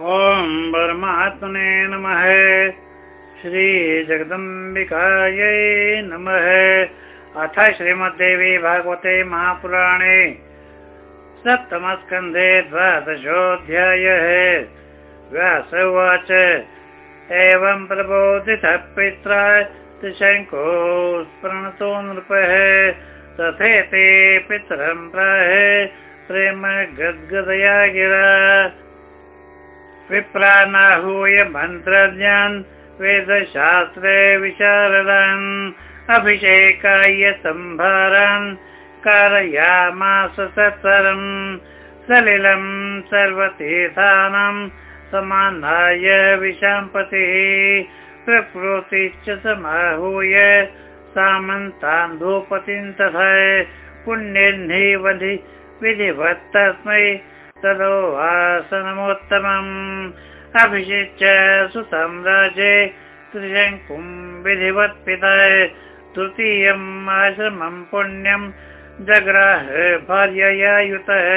ॐ परमात्मने नमः। श्रीजगदम्बिकायै नमः। अथ श्रीमद्देवी भागवते महापुराणे सप्तमस्कन्धे द्वादशोऽध्यायः। व्यास उवाच। एवं प्रबोधितः पित्रा त्रिशङ्को स्मृणतो नृपः। तथेते प्राह। प्रेम गद्गदया गिरा विप्रानाहूय मन्त्रज्ञान् वेदशास्त्रे विशारदान् अभिषेकाय सम्भारान् कारयामास सत्तरम् सलिलं सर्वतीर्थानां समानाय विशाम्पतिः प्रकृतिश्च समाहूय सामन्तान् धूपतिं तथा पुण्यह्निवधि विधिवत्तस्मै तदोवासनमोत्तमम् अभिषिच्य सुतं राजे त्रिशङ्कुं विधिवत् पिता तृतीयम् आश्रमं पुण्यं जग्राह भार्यया युतः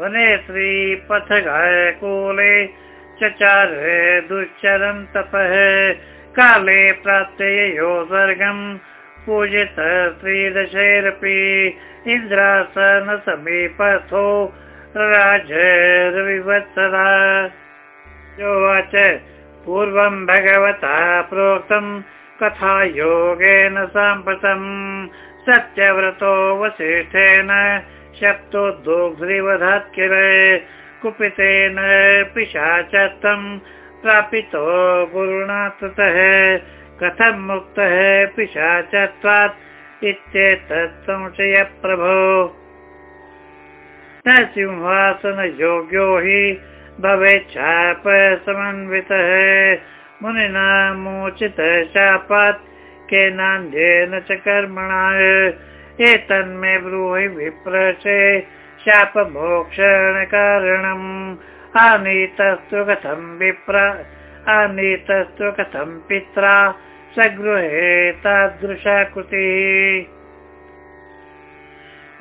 वनेत्री पथगायकूले चचार दुश्चरं तपः। काले प्राप्तयो स्वर्गम् पूजित त्रिदशैरपि। इन्द्रासन समीपस्थो राजरविवत्सदा। योवाच पूर्वं भगवता प्रोक्तं कथायोगेन साम्प्रतम् सत्यव्रतो वसिष्ठेन शप्तोद्दोग्ध्रिवधात् किल कुपितेन पिशाचत्वं प्रापितो गुरुणा ततः कथं मुक्तः पिशाचत्वात् इत्येतत् संशय प्रभो न सिंहासनयोग्यो हि भवेच्छाप समन्वितः मुनिना मोचितः शापात् केनान्ध्येन च कर्मणा। एतन्मे ब्रूहि विप्रशे शापमोक्षणकारणम्। आनीतस्तु कथं विप्र आनीतस्तु कथं पित्रा। सगृहे तादृशा कृतिः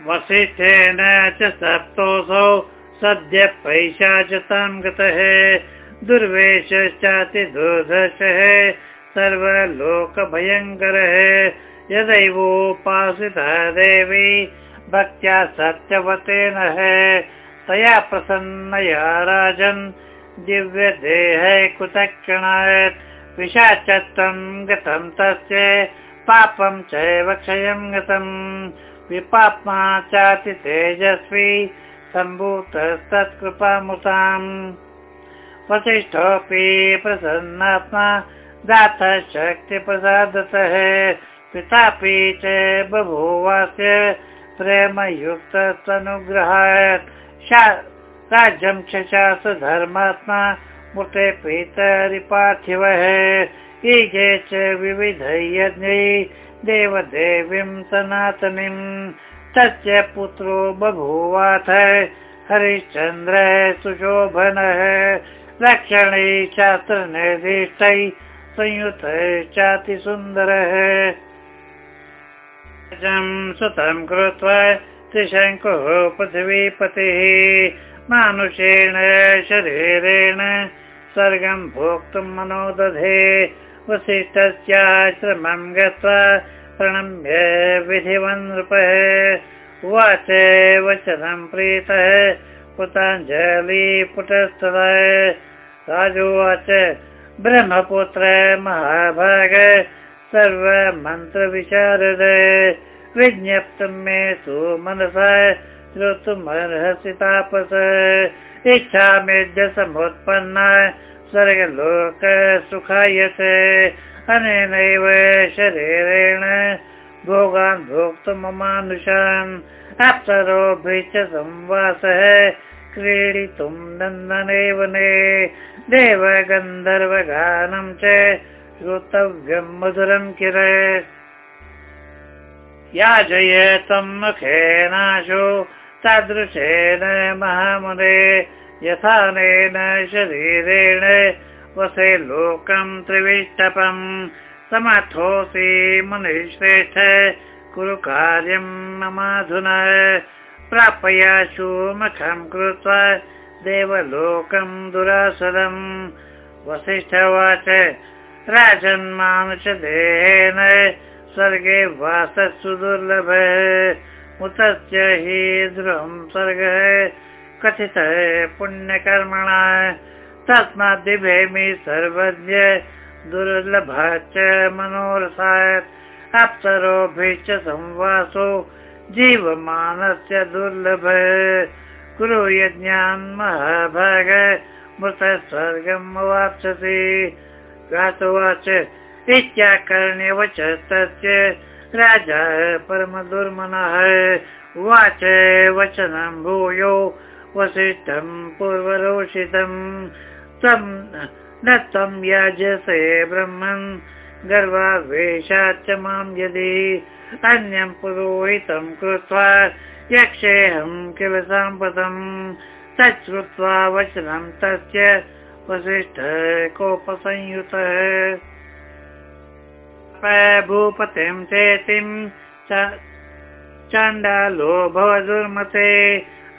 वसिष्ठेन च सप्तोऽसौ सद्य पैशाचतां गतः। दुर्वेशश्चातिदुर्धशः सर्वलोकभयङ्करः। यदैवोपासितः देवी भक्त्या सत्यवतेन तया प्रसन्नया राजन् दिव्यदेह कुतक्षणात्। विशाचत्वं गतं तस्य पापं चैव क्षयं गतम् विपाप्मा चाति तेजस्वी सम्भूतस्तत्कृपामुताम् वसिष्ठोऽपि प्रसन्नात्मा दातः शक्तिप्रसादतः पितापि च बभूवास्य प्रेमयुक्तत्वनुग्रहात्। राज्यं क्षशास धर्मात्मा मुटे पितरिपार्थिवः ईजे च विविध यज्ञै देवदेवीं सनातनीम् तस्य पुत्रो बभूवाथ हरिश्चन्द्र सुशोभनः रक्षणे शास्त्रनिर्दिष्टै संयुत चातिसुन्दरः। सुतं कृत्वा त्रिशङ्कुः पृथिवीपतिः मानुषेण शरीरेण स्वर्गं भोक्तुं मनो दधे वसिष्ठस्याश्रमं गत्वा प्रणम्य विधिवन् नृपः। उवाच वचनं प्रीतः, पुताञ्जलिपुटस्तदा। राजोवाच ब्रह्मपुत्र महाभाग, सर्वमन्त्रविशारद। विज्ञप्तं मे सुमनसा, श्रोतुमर्हसि तापस। इच्छामेद्य समुत्पन्ना स्वर्गलोक सुखायते अनेनैव शरीरेण भोगान् भोक्तुममानुषान् अप्सरोभिः च संवासः क्रीडितुं नन्दनेव ने। देवगन्धर्वगानं च श्रोतव्यं मधुरं किर याजय तं मुखेनाशो तादृशेन महामुने यथानेन शरीरेण वसे लोकं त्रिविष्टपम्। समर्थोऽसि मुनिश्रेष्ठ कुरु कार्यं ममाधुना प्रापयाशु मखं कृत्वा देवलोकम् दुरासरम् वसिष्ठवाच राजन्मानुष देहेन स्वर्गे वासस्तु दुर्लभ। उतस्य हि ध्रुवं स्वर्गः कथितः पुण्यकर्मणा तस्माद्दिभेमि सर्वज्ञ दुर्लभाच्च मनोरसात् अप्सरोभिश्च संवासो जीवमानस्य दुर्लभ। कुरु यज्ञान् महाभाग मृतः स्वर्गम् अवाप्स्यति गातुवाच इत्याकर्ण्य च तस्य राजा परमदुर्मनः। उवाच वचनं भूयो वसिष्ठं पूर्वरोषितम् न याजसे ब्रह्मन् गर्वावेशाच्च मां यदि अन्यं पुरोहितं कृत्वा यक्षेऽहं किल साम्प्रतम् तच्छ्रुत्वा वचनं तस्य वसिष्ठ कोपसंयुतः। भूपतिं चेतिं चाण्डालो भवदुर्मते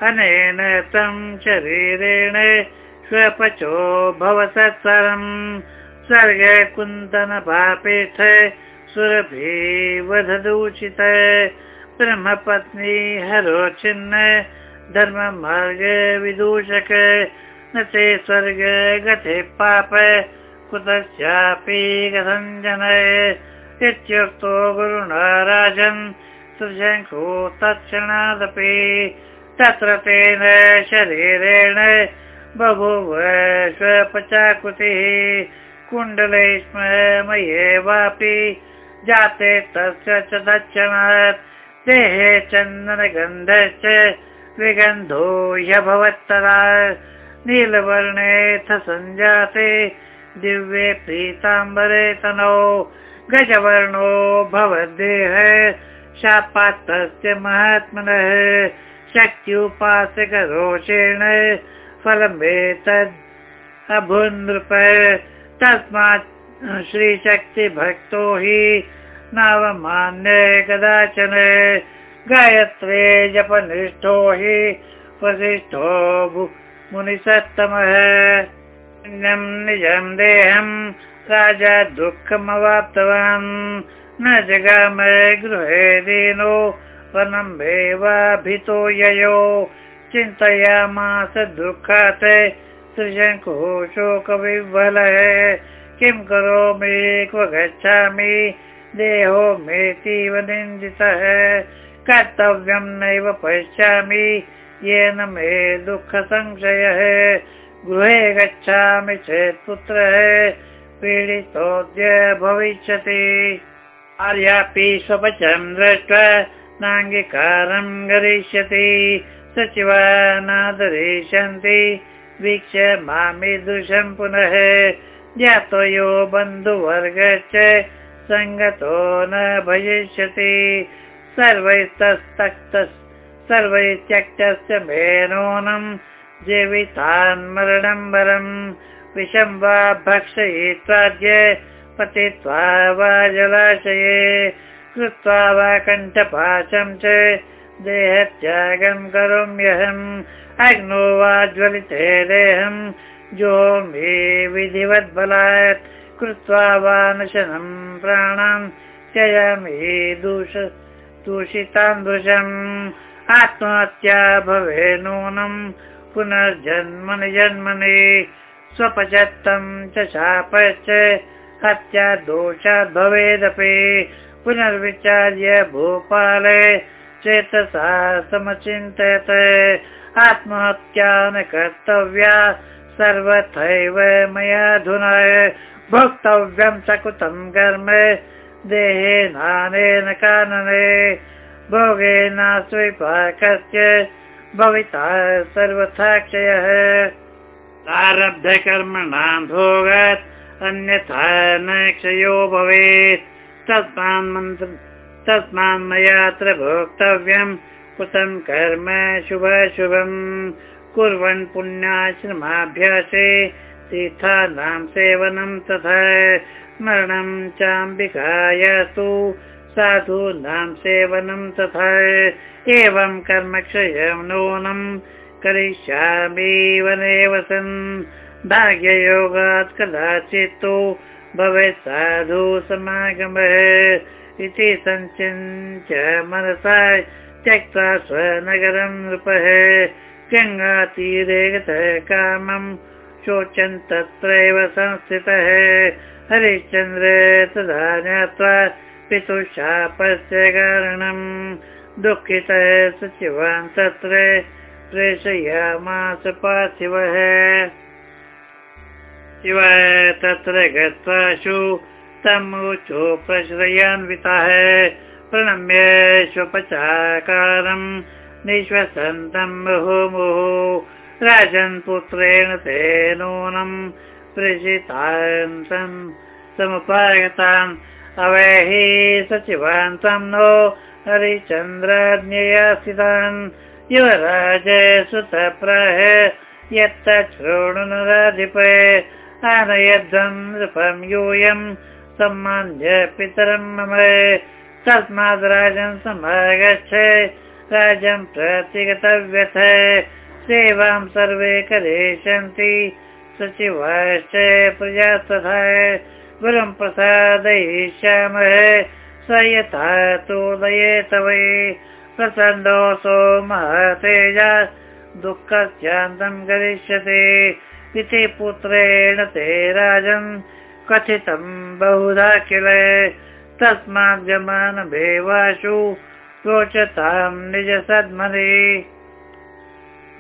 अनेन तं शरीरेण स्वपचो भवसत्सरम् स्वर्ग कुन्दन पापेथ सुरभिवधदूषित ब्रह्मपत्नी हरोचिन्न धर्ममार्ग विदूषक। न ते स्वर्ग गते पाप कुतश्चापि गसञ्जन इत्युक्तो गुरुणा राजन् सुशङ्खो तत्क्षणादपि तत्र तेन शरीरेण बभूव स्वपचाकृतिः कुण्डले स्म मयेवापि जाते तस्य च दक्षिणात्। देहे चन्दनगन्धश्च विगन्धो ह्यभवत्तरा नीलवर्णेऽथ सञ्जाते दिव्ये पीताम्बरे तनौ। गजवर्णो भवद्देह शापात्तस्य महात्मनः शक्त्युपासकरोषेण फलमेतद् अभुनृप तस्मात् श्रीशक्तिभक्तो हि नावमान्य कदाचन गायत्रे जपनिष्ठो हि वसिष्ठो मुनिसत्तमः। निजं देहं राजा दुःखमवाप्तवान्। न जगाम गृहे दीनो वनम्भेवाभितो ययो। चिन्तयामास दुःखात् त्रिशङ्को शोकविह्वलः। किं करोमि क्व गच्छामि देहो मेतीव निन्दितः। कर्तव्यं नैव पश्यामि। येन मे दुःखसंशयः। गृहे गच्छामि चेत् पुत्रः। पीडितोद्य भविष्यति। आर्यापि स्वपचं दृष्ट्वा नाङ्गीकारं करिष्यति सचिवानादरिष्यन्ति वीक्ष्य मामीदृशं पुनः ज्ञातयो बन्धुवर्गश्च सङ्गतो न भजिष्यति सर्वैस्तस्तक्त सर्वै त्यक्तस्य मेनोनं जीवितान् मरणम्बरम्। विषं वा भक्षयित्वाद्य पतित्वा वा जलाशये कृत्वा वा कण्ठपाशं च देहत्यागं करोम्यहम्। अग्नो वा ज्वलिते देहं जोमि विधिवद्बलात्। कृत्वा वा नशनं प्राणान् त्यजामि दूष दूषितान् दृशम् आत्महत्या भवे नूनं पुनर्जन्मनि जन्मनि। स्वपचत्तं च शापश्च हत्या दोषात् भवेदपि पुनर्विचार्य भूपाले चेतसा समचिन्तयत्। आत्महत्या न कर्तव्या सर्वथैव मयाधुना भोक्तव्यं सकुतं कर्म देहे नानेन कानने। भोगेन स्विपाकस्य भविता सर्वथा क्षयः आरब्धकर्मणां भोगात् अन्यथा न क्षयो भवेत् तस्मान् तस्मान् मयात्र भोक्तव्यं कृतं कर्म शुभशुभम् कुर्वन् पुण्याश्रमाभ्यासे तीर्थानां सेवनं तथा। स्मरणं चाम्बिकायास्तु साधूनां सेवनं तथा। एवं कर्मक्षयं नूनं करिष्यामि वने वसन्। भाग्ययोगात् कदाचित् तु भवेत् साधु समागमः इति सञ्चिन्त्य मनसा त्यक्त्वा स्वनगरं नृपः। गङ्गातीरे गतः कामं शोचन् तत्रैव संस्थितः। हरिश्चन्द्र तदा ज्ञात्वा पितुशापस्य कारणम् दुःखितः सचिवान् तत्र प्रेषयामास पार्थिवः शिव तत्र गत्वाशु तमुचो प्रश्रयान्वितः प्रणम्य स्वपचाकारम् निःश्वसन्तम् मुहुमुहुः। राजन् पुत्रेण ते नूनम् प्रेषितान् समुपागतान्। अवहि सचिवान् तं नो हरिचन्द्राज्ञया स्थितान्। युवराज सुतप्राह शृणुनराधिपे आनयध्वं नृपं यूयं सम्मान्य पितरं मम तस्माद् राजन् समागच्छ राजं प्रतिगतव्यथ सेवां सर्वे करिष्यन्ति सचिवाश्च प्रजा तथा गुरुं प्रसादयिष्यामः स यथा तोदये तवै प्रसन्नोऽसो महतेजा दुःखस्यान्तं करिष्यते इति पुत्रेण ते राजन् कथितं बहुधा किल। तस्मात् जमानभेवाशु रोचतां निज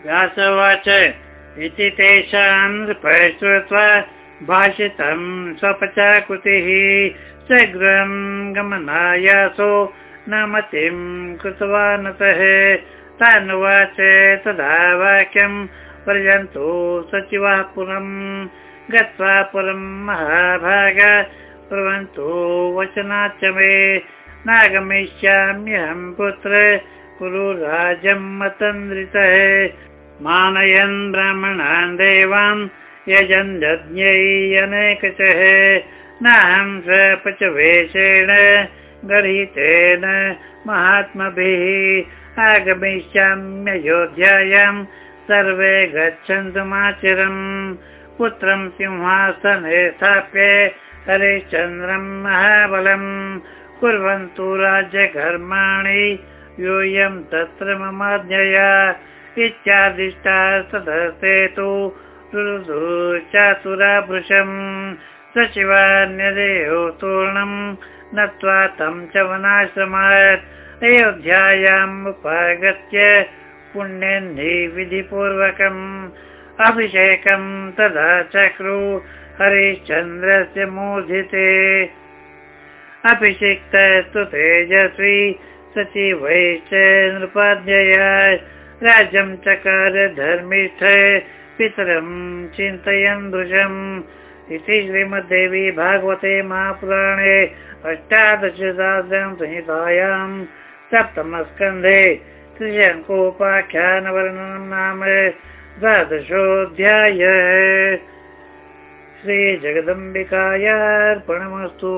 व्यासवाच इति तेषां श्रुत्वा भाषितं स्वपचाकृतिः। शीघ्रं गमनायासो न मतिं कृतवानतः। तान्वाच तदा वाक्यं पर्यन्तु सचिवाः पुरम् गत्वा पुरं महाभाग कुर्वन्तु वचनाच्च मे नागमिष्याम्यहं पुत्र कुरु राजं मतन्द्रितः। मानयन् ब्राह्मणान् देवान् यजन् यज्ञै नाहं स्वपचवेषेण गृहीतेन महात्मभिः आगमिष्याम्ययोध्यायां सर्वे गच्छन्तु माचिरम् पुत्रं सिंहासने स्थाप्य हरिश्चन्द्रं महाबलम्। कुर्वन्तु राज्यकर्माणि यूयं तत्र ममाज्ञया इत्यादिष्टा सदस्ते तु चातुराभृशम् सचिवान्यदेव तूर्णम् नत्वा तं च वनाश्रमात् अयोध्यायाम् उपागत्य पुण्यन्धि विधिपूर्वकम् अभिषेकं तदा चक्रु हरिश्चन्द्रस्य मूर्धिते। अभिषिक्तस्तु तेजस्वी सचिवैश्च नृपाध्यया राज्यं चकार धर्मिष्ठ पितरं चिन्तयन् भुजम् इति श्रीमद्देवी भागवते महापुराणे अष्टादशसाहस्रं संहितायां सप्तमस्कन्धे त्रिशङ्कोपाख्यानवर्णनं नाम द्वादशोऽध्याय श्रीजगदम्बिकायार्पणमस्तु